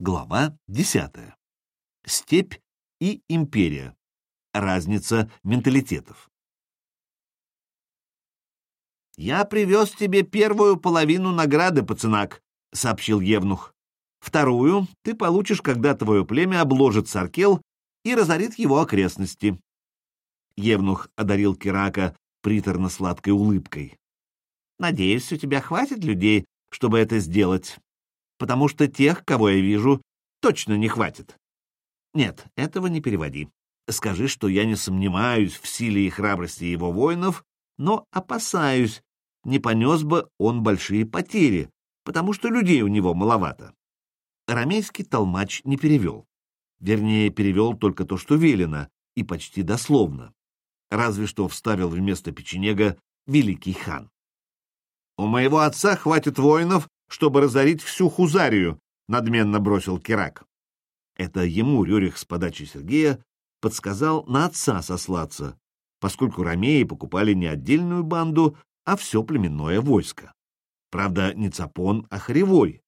Глава 10. Степь и империя. Разница менталитетов. «Я привез тебе первую половину награды, пацанак», — сообщил Евнух. «Вторую ты получишь, когда твое племя обложит Саркел и разорит его окрестности». Евнух одарил Кирака приторно-сладкой улыбкой. «Надеюсь, у тебя хватит людей, чтобы это сделать, потому что тех, кого я вижу, точно не хватит. Нет, этого не переводи. Скажи, что я не сомневаюсь в силе и храбрости его воинов, но опасаюсь, не понес бы он большие потери, потому что людей у него маловато. Рамейский толмач не перевел. Вернее, перевел только то, что велено, и почти дословно. Разве что вставил вместо печенега великий хан. «У моего отца хватит воинов, чтобы разорить всю Хузарию», — надменно бросил Кирак. Это ему Рюрих с подачи Сергея подсказал на отца сослаться, поскольку ромеи покупали не отдельную банду, а все племенное войско. Правда, не Цапон, а Хоревой.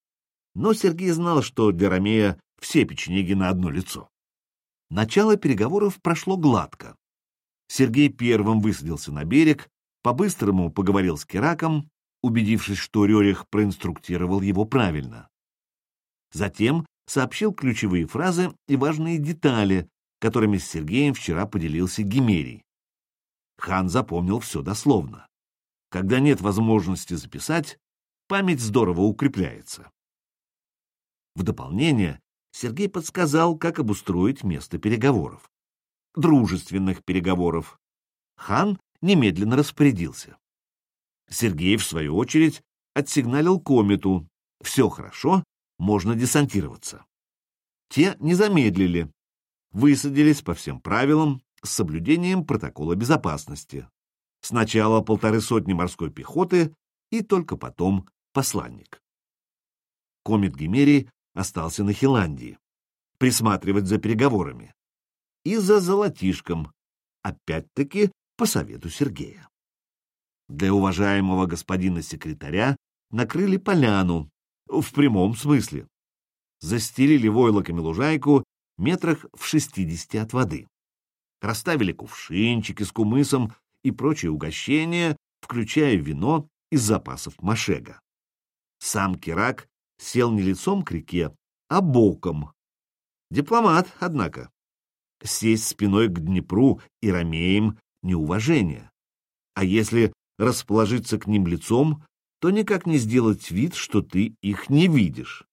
Но Сергей знал, что для ромея все печенеги на одно лицо. Начало переговоров прошло гладко. Сергей первым высадился на берег, по-быстрому поговорил с Кераком, убедившись, что Рерих проинструктировал его правильно. Затем сообщил ключевые фразы и важные детали, которыми с Сергеем вчера поделился Гимерий. Хан запомнил все дословно. Когда нет возможности записать, память здорово укрепляется. В дополнение Сергей подсказал, как обустроить место переговоров. Дружественных переговоров. Хан немедленно распорядился. Сергей, в свою очередь, отсигналил комету. Все хорошо, можно десантироваться. Те не замедлили. Высадились по всем правилам с соблюдением протокола безопасности. Сначала полторы сотни морской пехоты и только потом посланник. Комет Гимерий остался на Хиландии, присматривать за переговорами. И за золотишком, опять-таки по совету Сергея. Для уважаемого господина секретаря накрыли поляну, в прямом смысле. Застелили войлоками лужайку метрах в шестидесяти от воды. Расставили кувшинчики с кумысом и прочие угощения, включая вино из запасов Машега. Сам Кирак сел не лицом к реке, а боком. Дипломат, однако. Сесть спиной к Днепру и ромеям — неуважение. А если расположиться к ним лицом, то никак не сделать вид, что ты их не видишь.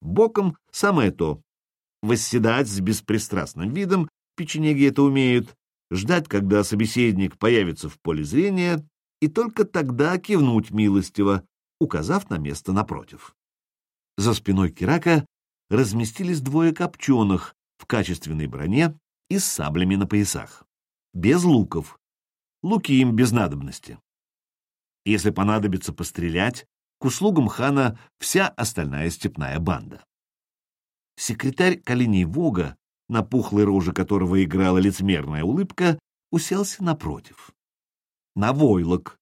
Боком самое то. Восседать с беспристрастным видом, печенеги это умеют, ждать, когда собеседник появится в поле зрения, и только тогда кивнуть милостиво, указав на место напротив. За спиной Кирака разместились двое копченых в качественной броне и с саблями на поясах. Без луков. Луки им без надобности. Если понадобится пострелять, к услугам хана вся остальная степная банда. Секретарь Калиний Вога на пухлой роже которого играла лицемерная улыбка, уселся напротив. На войлок.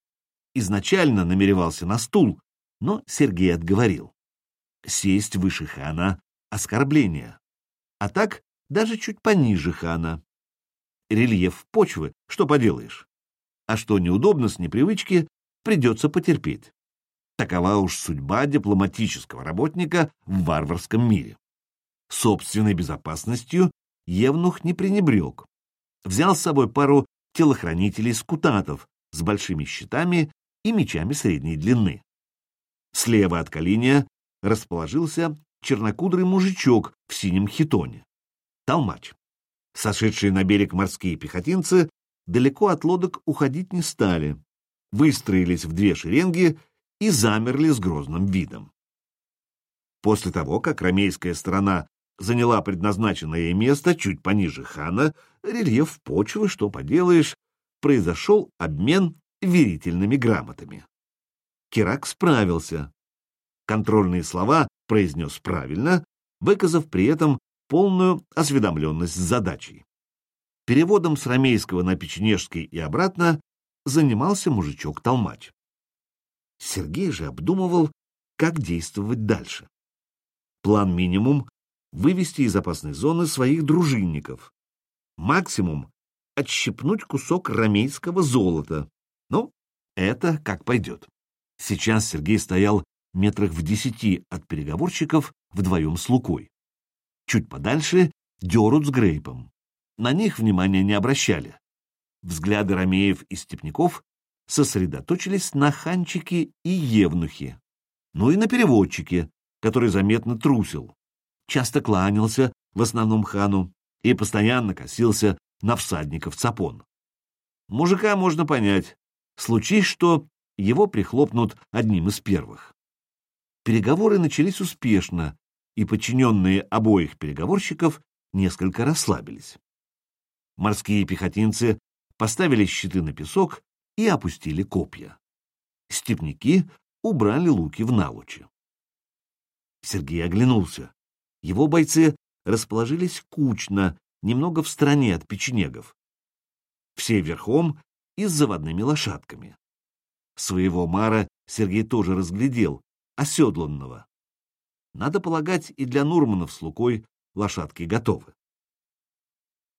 Изначально намеревался на стул, но Сергей отговорил. Сесть выше хана — оскорбление. А так даже чуть пониже хана. Рельеф почвы, что поделаешь. А что неудобно с непривычки, придется потерпеть. Такова уж судьба дипломатического работника в варварском мире. Собственной безопасностью Евнух не пренебрег. Взял с собой пару телохранителей-скутатов с большими щитами и мечами средней длины. Слева от Калиния расположился чернокудрый мужичок в синем хитоне. Толмач. Сошедшие на берег морские пехотинцы далеко от лодок уходить не стали, выстроились в две шеренги и замерли с грозным видом. После того, как ромейская сторона заняла предназначенное ей место чуть пониже хана, рельеф почвы, что поделаешь, произошел обмен верительными грамотами. Кирак справился. Контрольные слова произнес правильно, выказав при этом полную осведомленность с задачей. Переводом с ромейского на печенежский и обратно занимался мужичок-толмач. Сергей же обдумывал, как действовать дальше. План минимум вывести из опасной зоны своих дружинников. Максимум — отщипнуть кусок ромейского золота. Ну, это как пойдет. Сейчас Сергей стоял метрах в десяти от переговорщиков вдвоем с Лукой. Чуть подальше — Дерут с Грейпом. На них внимания не обращали. Взгляды ромеев и степняков сосредоточились на ханчике и евнухе, ну и на переводчике, который заметно трусил, часто кланялся в основном хану и постоянно косился на всадников цапон. Мужика можно понять, случись что, его прихлопнут одним из первых. Переговоры начались успешно, и подчиненные обоих переговорщиков несколько расслабились. Морские пехотинцы поставили щиты на песок и опустили копья. Степники убрали луки в налучи. Сергей оглянулся. Его бойцы расположились кучно, немного в стороне от печенегов. Все верхом и с заводными лошадками. Своего Мара Сергей тоже разглядел, оседланного. Надо полагать, и для Нурманов с Лукой лошадки готовы.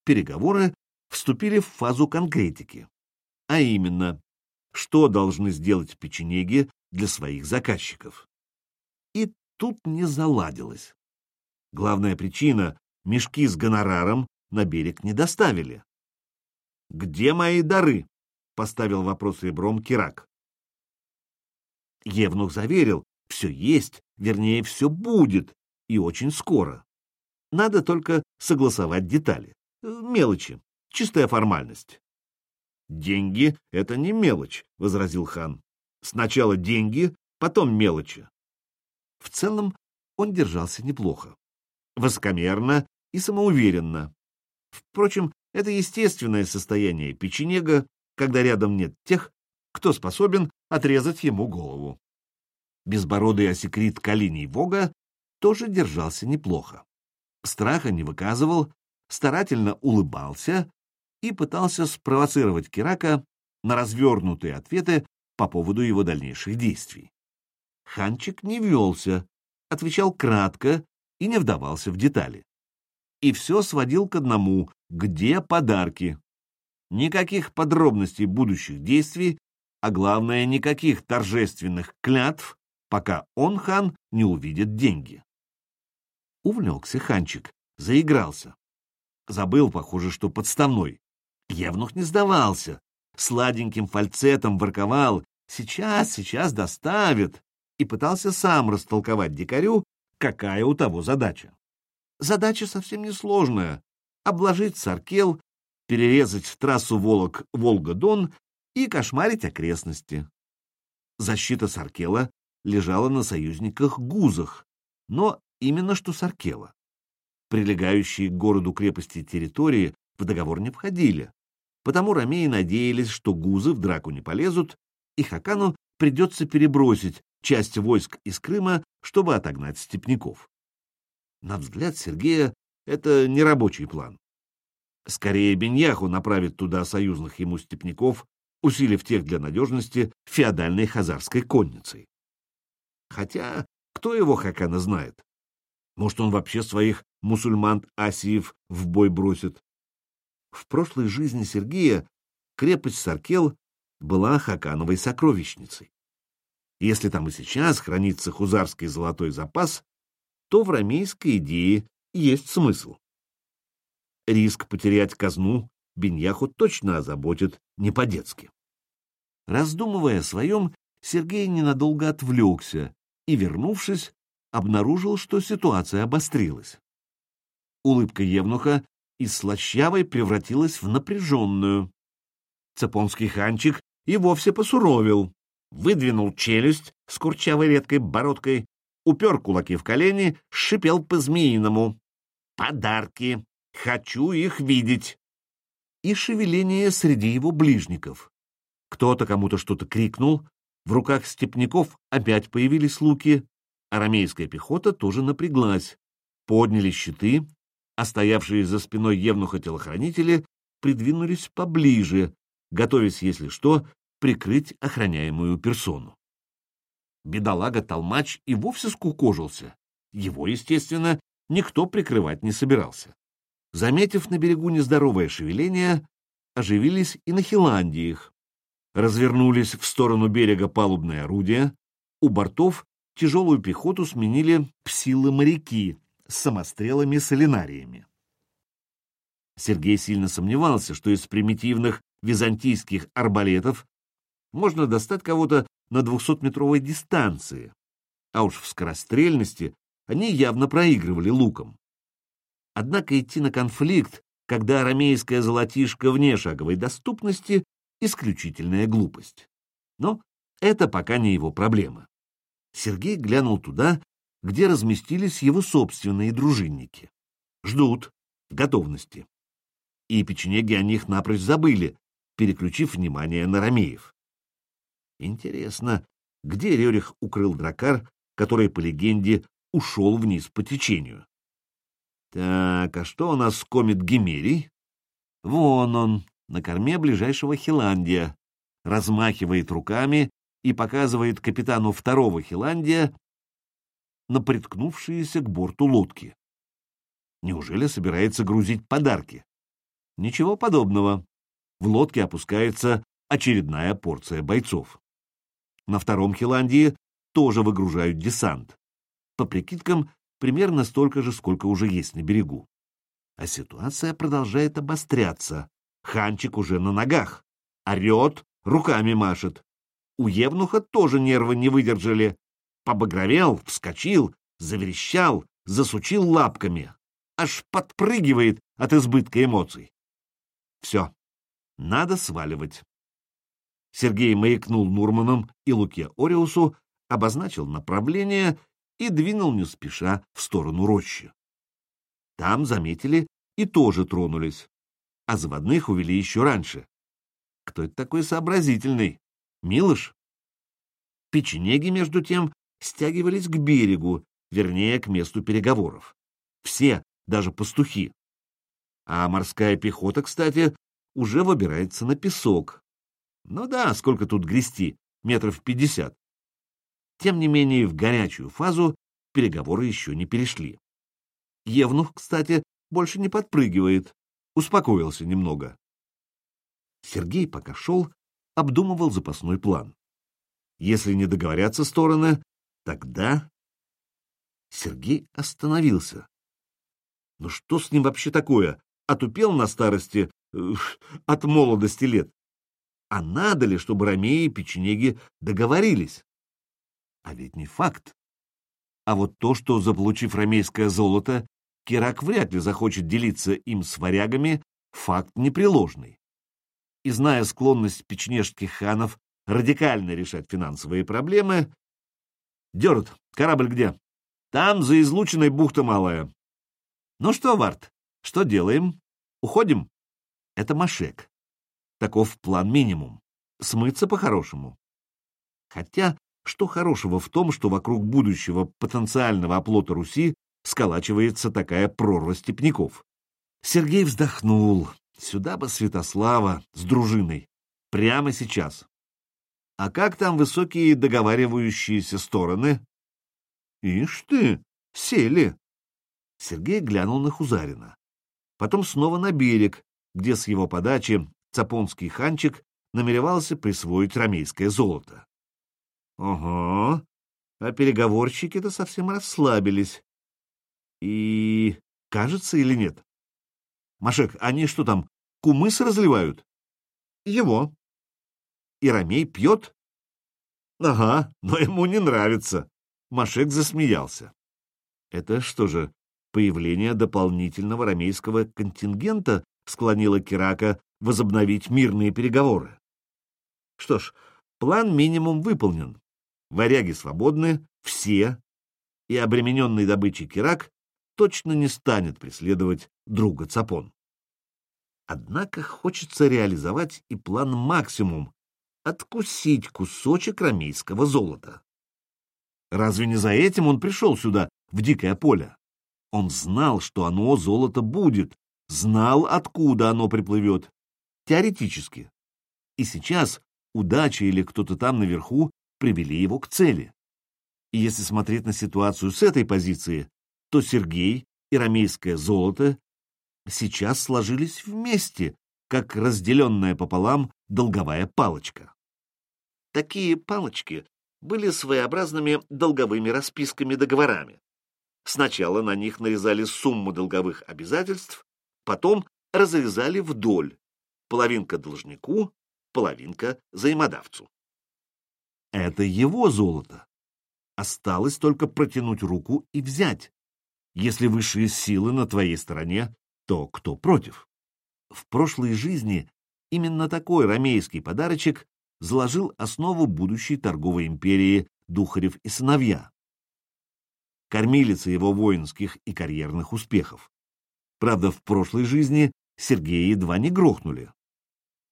Переговоры вступили в фазу конкретики а именно, что должны сделать печенеги для своих заказчиков. И тут не заладилось. Главная причина — мешки с гонораром на берег не доставили. «Где мои дары?» — поставил вопрос ребром Кирак. Евнух заверил, все есть, вернее, все будет, и очень скоро. Надо только согласовать детали. Мелочи, чистая формальность. «Деньги — это не мелочь», — возразил хан. «Сначала деньги, потом мелочи». В целом он держался неплохо, высокомерно и самоуверенно. Впрочем, это естественное состояние печенега, когда рядом нет тех, кто способен отрезать ему голову. Безбородый осекрит Калиний Вога тоже держался неплохо. Страха не выказывал, старательно улыбался и пытался спровоцировать Кирака на развернутые ответы по поводу его дальнейших действий. Ханчик не велся, отвечал кратко и не вдавался в детали. И все сводил к одному — где подарки? Никаких подробностей будущих действий, а главное, никаких торжественных клятв, пока он, хан, не увидит деньги. Увлекся Ханчик, заигрался. Забыл, похоже, что подставной. Евнух не сдавался, сладеньким фальцетом ворковал «сейчас, сейчас доставит» и пытался сам растолковать дикарю, какая у того задача. Задача совсем несложная — обложить Саркел, перерезать трассу Волок-Волга-Дон и кошмарить окрестности. Защита Саркела лежала на союзниках-гузах, но именно что Саркела. Прилегающие к городу крепости территории в договор не входили, Потому ромеи надеялись, что гузы в драку не полезут, и Хакану придется перебросить часть войск из Крыма, чтобы отогнать степняков. На взгляд Сергея это не рабочий план. Скорее Беньяху направит туда союзных ему степняков, усилив тех для надежности феодальной хазарской конницей. Хотя, кто его Хакана знает? Может, он вообще своих мусульман-асиев в бой бросит? В прошлой жизни Сергея крепость Саркел была Хакановой сокровищницей. Если там и сейчас хранится хузарский золотой запас, то в рамейской идее есть смысл. Риск потерять казну Беньяху точно озаботит не по-детски. Раздумывая о своем, Сергей ненадолго отвлекся и, вернувшись, обнаружил, что ситуация обострилась. Улыбка Евнуха из слащавой превратилась в напряженную. Цепонский ханчик и вовсе посуровил, выдвинул челюсть с курчавой редкой бородкой, упер кулаки в колени, шипел по-змеиному. «Подарки! Хочу их видеть!» И шевеление среди его ближников. Кто-то кому-то что-то крикнул, в руках степняков опять появились луки, арамейская пехота тоже напряглась, подняли щиты, а стоявшие за спиной евнуха телохранители придвинулись поближе, готовясь, если что, прикрыть охраняемую персону. Бедолага-толмач и вовсе скукожился. Его, естественно, никто прикрывать не собирался. Заметив на берегу нездоровое шевеление, оживились и на Хиландиях. Развернулись в сторону берега палубные орудия, у бортов тяжелую пехоту сменили псилы-моряки с самострелами-солинариями. Сергей сильно сомневался, что из примитивных византийских арбалетов можно достать кого-то на 200-метровой дистанции, а уж в скорострельности они явно проигрывали луком. Однако идти на конфликт, когда арамейская золотишко вне шаговой доступности — исключительная глупость. Но это пока не его проблема. Сергей глянул туда, где разместились его собственные дружинники. Ждут, готовности. И печенеги о них напрочь забыли, переключив внимание на ромеев. Интересно, где Рерих укрыл дракар, который, по легенде, ушел вниз по течению? Так, а что у нас комет Гемерий? Вон он, на корме ближайшего Хиландия, размахивает руками и показывает капитану второго Хиландия на приткнувшиеся к борту лодки. Неужели собирается грузить подарки? Ничего подобного. В лодке опускается очередная порция бойцов. На втором Хиландии тоже выгружают десант. По прикидкам, примерно столько же, сколько уже есть на берегу. А ситуация продолжает обостряться. Ханчик уже на ногах. Орет, руками машет. У Евнуха тоже нервы не выдержали. Побагровел, вскочил, заверещал, засучил лапками. Аж подпрыгивает от избытка эмоций. Все, надо сваливать. Сергей маякнул Нурманом и Луке Ориусу, обозначил направление и двинул не спеша в сторону рощи. Там заметили и тоже тронулись, а заводных увели еще раньше. Кто это такой сообразительный? Милош? Печенеги, между тем, стягивались к берегу, вернее, к месту переговоров. Все, даже пастухи. А морская пехота, кстати, уже выбирается на песок, ну да, сколько тут грести? Метров пятьдесят. Тем не менее, в горячую фазу переговоры еще не перешли. Евнух, кстати, больше не подпрыгивает, успокоился немного. Сергей пока шел, обдумывал запасной план. Если не договорятся стороны, тогда... Сергей остановился. Ну что с ним вообще такое? Отупел на старости, э, от молодости лет? А надо ли, чтобы ромеи и печенеги договорились? А ведь не факт. А вот то, что, заполучив ромейское золото, Керак вряд ли захочет делиться им с варягами, факт непреложный. И зная склонность печенежских ханов радикально решать финансовые проблемы, Дерут, корабль где? Там, за излученной бухта малая. Ну что, Варт, что делаем? Уходим? Это Машек. Таков план минимум. Смыться по-хорошему. Хотя, что хорошего в том, что вокруг будущего потенциального оплота Руси сколачивается такая прорва степняков? Сергей вздохнул. Сюда бы Святослава с дружиной. Прямо сейчас. А как там высокие договаривающиеся стороны? Ишь ты, сели. Сергей глянул на Хузарина. Потом снова на берег, где с его подачи Цапонский ханчик намеревался присвоить ромейское золото. Ого, а переговорщики-то совсем расслабились. И кажется или нет? Машек, они что там, кумыс разливают? Его. И Ромей пьет? Ага, но ему не нравится. Машек засмеялся. Это что же, появление дополнительного ромейского контингента склонило Кирака возобновить мирные переговоры. Что ж, план минимум выполнен. Варяги свободны, все, и обремененный добычей Кирак точно не станет преследовать друга Цапон. Однако хочется реализовать и план максимум — откусить кусочек рамейского золота. Разве не за этим он пришел сюда, в дикое поле? Он знал, что оно, золото, будет, знал, откуда оно приплывет, теоретически. И сейчас удача или кто-то там наверху привели его к цели. И если смотреть на ситуацию с этой позиции, то Сергей и рамейское золото сейчас сложились вместе, как разделенная пополам долговая палочка. Такие палочки были своеобразными долговыми расписками-договорами. Сначала на них нарезали сумму долговых обязательств, потом разрезали вдоль. Половинка должнику, половинка взаимодавцу. Это его золото. Осталось только протянуть руку и взять. Если высшие силы на твоей стороне, то кто против? В прошлой жизни именно такой ромейский подарочек заложил основу будущей торговой империи Духарев и сыновья. Кормилица его воинских и карьерных успехов. Правда, в прошлой жизни Сергея едва не грохнули.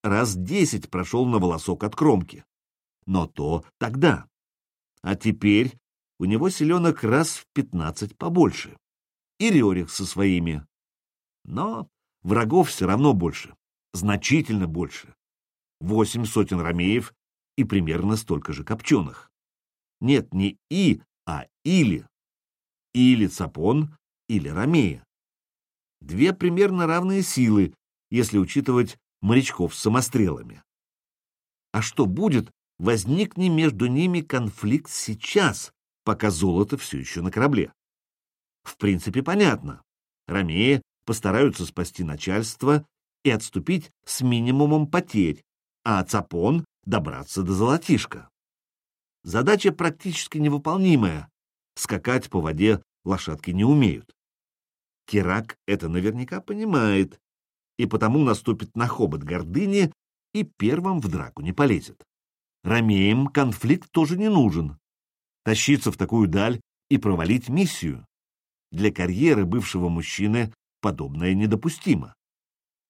Раз десять прошел на волосок от кромки. Но то тогда. А теперь у него селенок раз в пятнадцать побольше. И Рерих со своими. Но врагов все равно больше, значительно больше восемь сотен ромеев и примерно столько же копченых. Нет, не «и», а «или». Или Цапон, или Ромея. Две примерно равные силы, если учитывать морячков с самострелами. А что будет, возникни между ними конфликт сейчас, пока золото все еще на корабле? В принципе, понятно. Ромеи постараются спасти начальство и отступить с минимумом потерь, а Цапон — добраться до золотишка. Задача практически невыполнимая. Скакать по воде лошадки не умеют. Кирак это наверняка понимает, и потому наступит на хобот гордыни и первым в драку не полезет. Ромеям конфликт тоже не нужен. Тащиться в такую даль и провалить миссию. Для карьеры бывшего мужчины подобное недопустимо.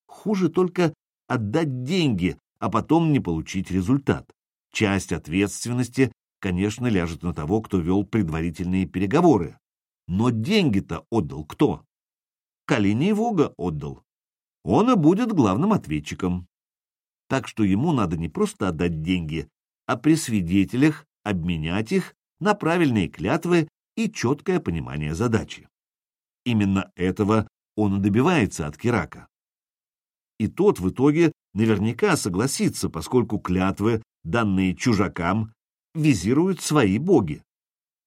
Хуже только отдать деньги а потом не получить результат. Часть ответственности, конечно, ляжет на того, кто вел предварительные переговоры. Но деньги-то отдал кто? Калиний Вога отдал. Он и будет главным ответчиком. Так что ему надо не просто отдать деньги, а при свидетелях обменять их на правильные клятвы и четкое понимание задачи. Именно этого он и добивается от Кирака. И тот в итоге наверняка согласится, поскольку клятвы, данные чужакам, визируют свои боги.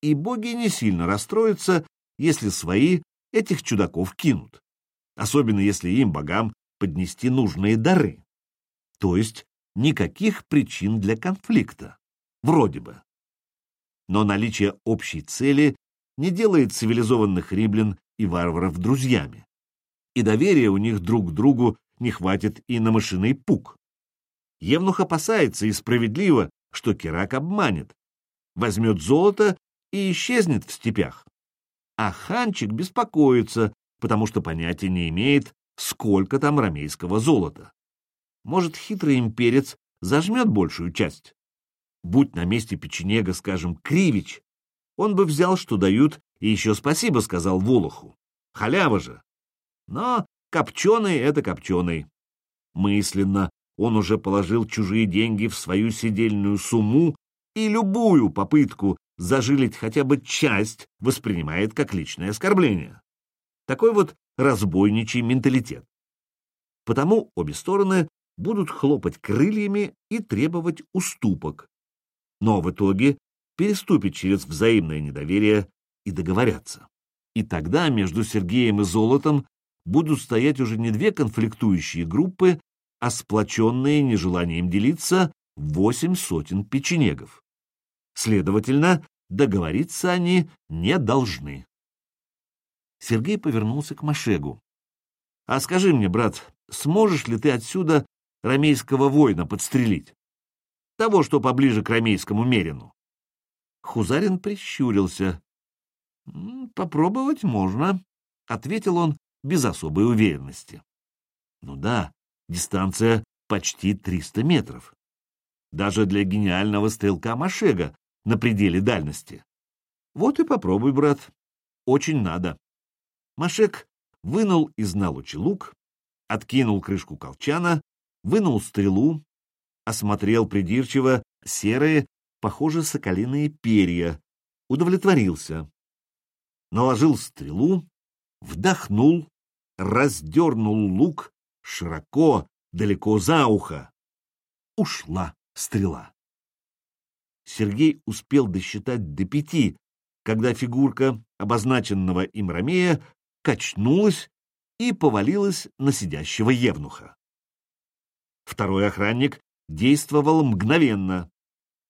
И боги не сильно расстроятся, если свои этих чудаков кинут, особенно если им, богам, поднести нужные дары. То есть никаких причин для конфликта, вроде бы. Но наличие общей цели не делает цивилизованных римлян и варваров друзьями, и доверия у них друг к другу не хватит и на мышиный пук. Евнух опасается и справедливо, что Керак обманет, возьмет золото и исчезнет в степях. А ханчик беспокоится, потому что понятия не имеет, сколько там ромейского золота. Может, хитрый имперец зажмет большую часть. Будь на месте печенега, скажем, Кривич, он бы взял, что дают, и еще спасибо сказал Волоху. Халява же. Но Копченый — это копченый. Мысленно он уже положил чужие деньги в свою сидельную сумму и любую попытку зажилить хотя бы часть воспринимает как личное оскорбление. Такой вот разбойничий менталитет. Потому обе стороны будут хлопать крыльями и требовать уступок. Но в итоге переступить через взаимное недоверие и договорятся. И тогда между Сергеем и Золотом будут стоять уже не две конфликтующие группы, а сплоченные нежеланием делиться восемь сотен печенегов. Следовательно, договориться они не должны. Сергей повернулся к Машегу. — А скажи мне, брат, сможешь ли ты отсюда ромейского воина подстрелить? Того, что поближе к ромейскому мерину. Хузарин прищурился. — Попробовать можно, — ответил он без особой уверенности. Ну да, дистанция почти 300 метров. Даже для гениального стрелка Машега на пределе дальности. Вот и попробуй, брат. Очень надо. Машек вынул из налучи лук, откинул крышку колчана, вынул стрелу, осмотрел придирчиво серые, похоже, соколиные перья, удовлетворился. Наложил стрелу, вдохнул, раздернул лук широко, далеко за ухо. Ушла стрела. Сергей успел досчитать до пяти, когда фигурка обозначенного им Ромея качнулась и повалилась на сидящего евнуха. Второй охранник действовал мгновенно,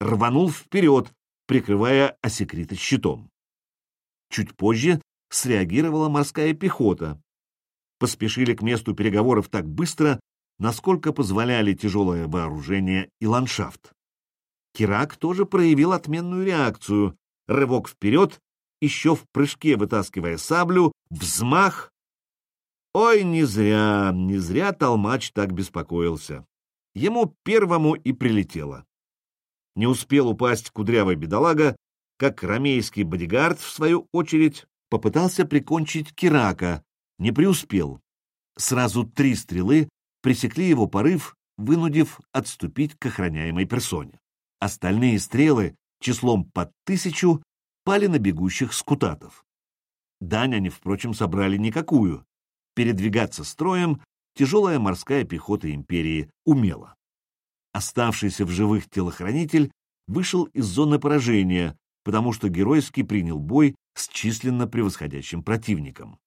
рванул вперед, прикрывая осекрита щитом. Чуть позже среагировала морская пехота. Поспешили к месту переговоров так быстро, насколько позволяли тяжелое вооружение и ландшафт. Кирак тоже проявил отменную реакцию, рывок вперед, еще в прыжке вытаскивая саблю, взмах. Ой, не зря, не зря Толмач так беспокоился. Ему первому и прилетело. Не успел упасть кудрявый бедолага, как ромейский бодигард, в свою очередь, попытался прикончить Кирака, не преуспел. Сразу три стрелы пресекли его порыв, вынудив отступить к охраняемой персоне. Остальные стрелы, числом под тысячу, пали на бегущих скутатов. Дань они, впрочем, собрали никакую. Передвигаться строем тяжелая морская пехота империи умела. Оставшийся в живых телохранитель вышел из зоны поражения, потому что геройски принял бой с численно превосходящим противником,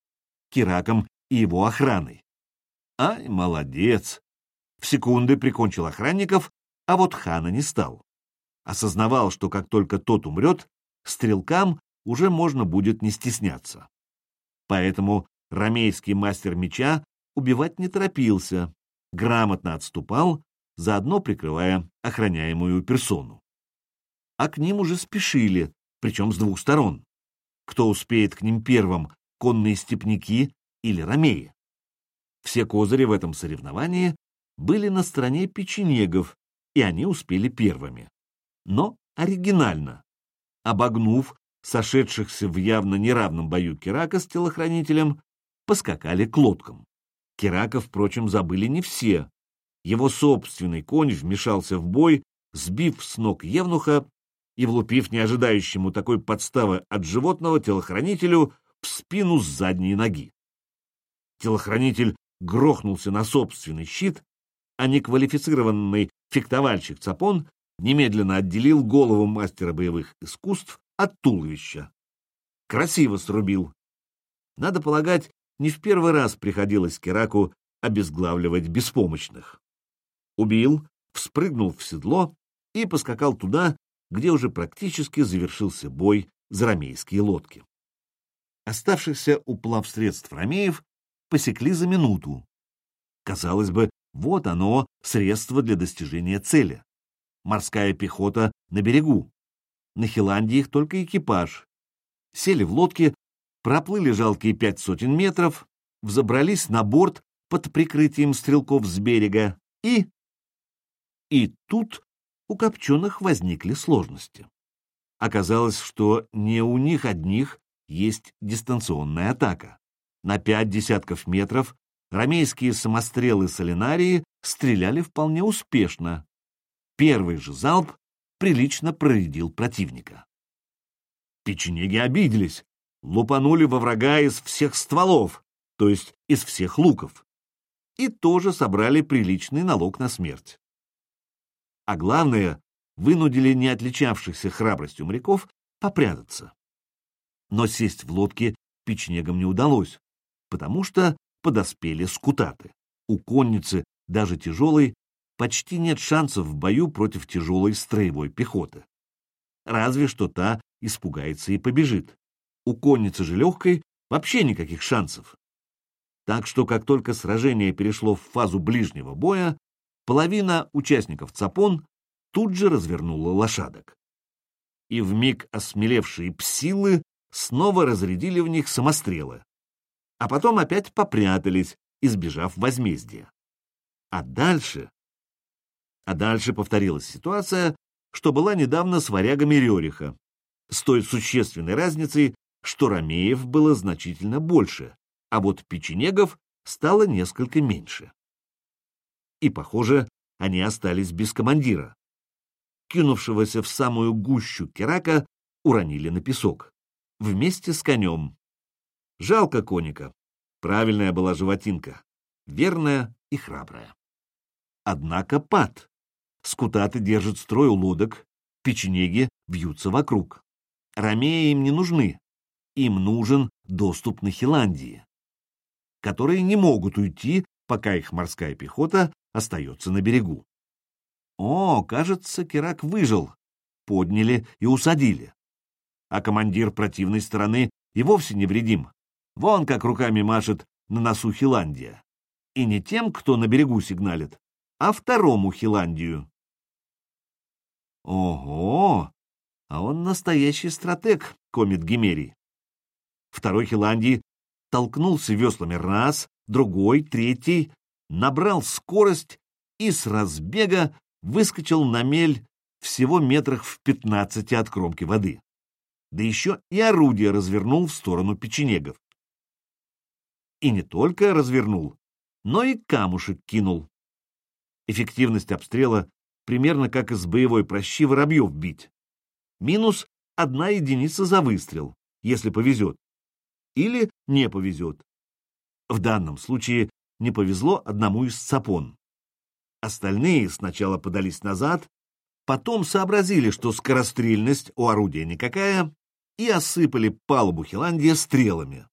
Кираком и его охраной. Ай, молодец! В секунды прикончил охранников, а вот хана не стал. Осознавал, что как только тот умрет, стрелкам уже можно будет не стесняться. Поэтому ромейский мастер меча убивать не торопился, грамотно отступал, заодно прикрывая охраняемую персону. А к ним уже спешили, причем с двух сторон. Кто успеет к ним первым, конные степняки или ромеи? Все козыри в этом соревновании были на стороне печенегов, и они успели первыми. Но оригинально. Обогнув сошедшихся в явно неравном бою Кирака с телохранителем, поскакали к лодкам. Кирака, впрочем, забыли не все. Его собственный конь вмешался в бой, сбив с ног Евнуха и влупив неожидающему такой подставы от животного телохранителю в спину с задней ноги. Телохранитель грохнулся на собственный щит, а неквалифицированный фехтовальщик Цапон немедленно отделил голову мастера боевых искусств от туловища. Красиво срубил. Надо полагать, не в первый раз приходилось Кераку обезглавливать беспомощных. Убил, вспрыгнул в седло и поскакал туда, где уже практически завершился бой за ромейские лодки. Оставшихся у плавсредств ромеев посекли за минуту. Казалось бы, вот оно, средство для достижения цели. Морская пехота на берегу. На Хиландии их только экипаж. Сели в лодки, проплыли жалкие пять сотен метров, взобрались на борт под прикрытием стрелков с берега и... И тут у копченых возникли сложности. Оказалось, что не у них одних есть дистанционная атака. На пять десятков метров ромейские самострелы солинарии стреляли вполне успешно. Первый же залп прилично проредил противника. Печенеги обиделись, лупанули во врага из всех стволов, то есть из всех луков, и тоже собрали приличный налог на смерть. А главное, вынудили не отличавшихся храбростью моряков попрятаться. Но сесть в лодке печенегам не удалось, потому что подоспели скутаты. У конницы, даже тяжелой, почти нет шансов в бою против тяжелой строевой пехоты. Разве что та испугается и побежит. У конницы же легкой вообще никаких шансов. Так что, как только сражение перешло в фазу ближнего боя, половина участников ЦАПОН тут же развернула лошадок. И вмиг осмелевшие псилы снова разрядили в них самострелы, а потом опять попрятались, избежав возмездия. А дальше... А дальше повторилась ситуация, что была недавно с варягами Рериха, с той существенной разницей, что ромеев было значительно больше, а вот печенегов стало несколько меньше. И, похоже, они остались без командира. Кинувшегося в самую гущу Керака уронили на песок, вместе с конем. Жалко коника. Правильная была животинка, верная и храбрая. Однако пад. Скутаты держат строй у лодок, печенеги вьются вокруг. Ромеи им не нужны. Им нужен доступ на Хиландии, которые не могут уйти, пока их морская пехота остается на берегу. О, кажется, Керак выжил. Подняли и усадили. А командир противной стороны и вовсе невредим. Вон как руками машет на носу Хиландия. И не тем, кто на берегу сигналит, а второму Хиландию. Ого! А он настоящий стратег, комит Гимерий. Второй Хиландий толкнулся веслами раз, другой, третий, набрал скорость и с разбега выскочил на мель всего метрах в пятнадцати от кромки воды. Да еще и орудие развернул в сторону печенегов. И не только развернул, но и камушек кинул. Эффективность обстрела примерно как из боевой прощи воробьев бить. Минус одна единица за выстрел, если повезет. Или не повезет. В данном случае не повезло одному из цапон. Остальные сначала подались назад, потом сообразили, что скорострельность у орудия никакая, и осыпали палубу Хиландия стрелами,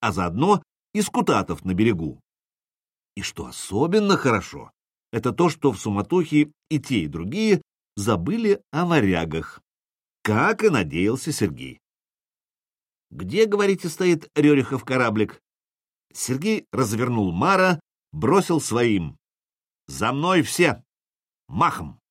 а заодно и скутатов на берегу. И что особенно хорошо, это то, что в суматохе и те, и другие забыли о варягах, как и надеялся Сергей. «Где, говорите, стоит Рерихов кораблик?» Сергей развернул Мара, бросил своим. «За мной все! Махом!»